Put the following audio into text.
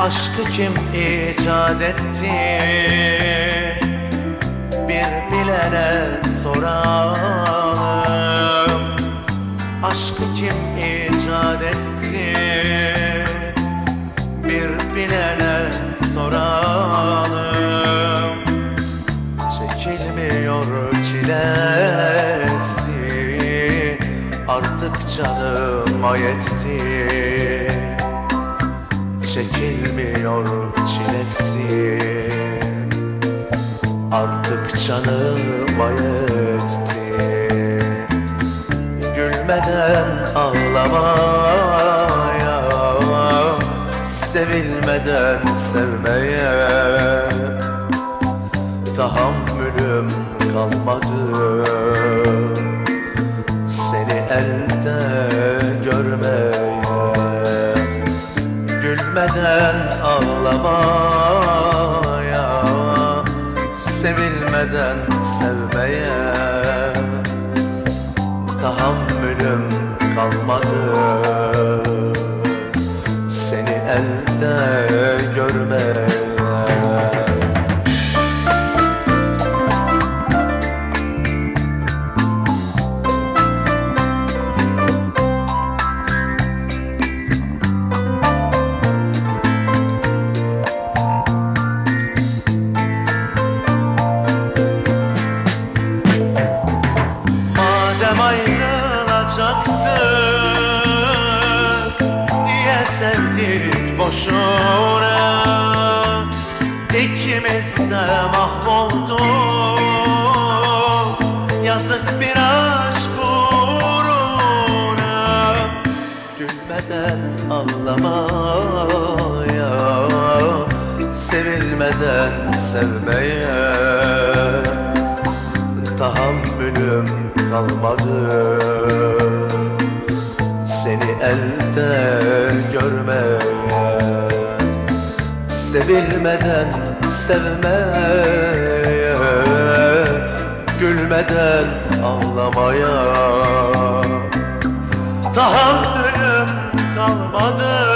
Aşkı kim icat etti? Bir bilene soralım. Aşkı kim icat etti? Bir bilene soralım. Çekilmiyor çilesi Artık canıma yetti Çekilmiyor çilesi. Artık canıma yetti Gülmeden ağlamaya Sevilmeden sevmeye. Tahammülüm kalmadı. Seni elde Gülmeden ağlamaya Sevilmeden sevmeye. Tahammülüm kalmadı. Seni elde görmeye ayrılacaktık Niye sevdik boşuna? İkimiz de mahvolduk. Yazık bir aşk uğruna. Gülmeden ağlamaya Sevilmeden sevmeye. Tahammülüm kalmadı elde görmeye Sevilmeden sevmeye Gülmeden ağlamaya. Tahammülüm kalmadı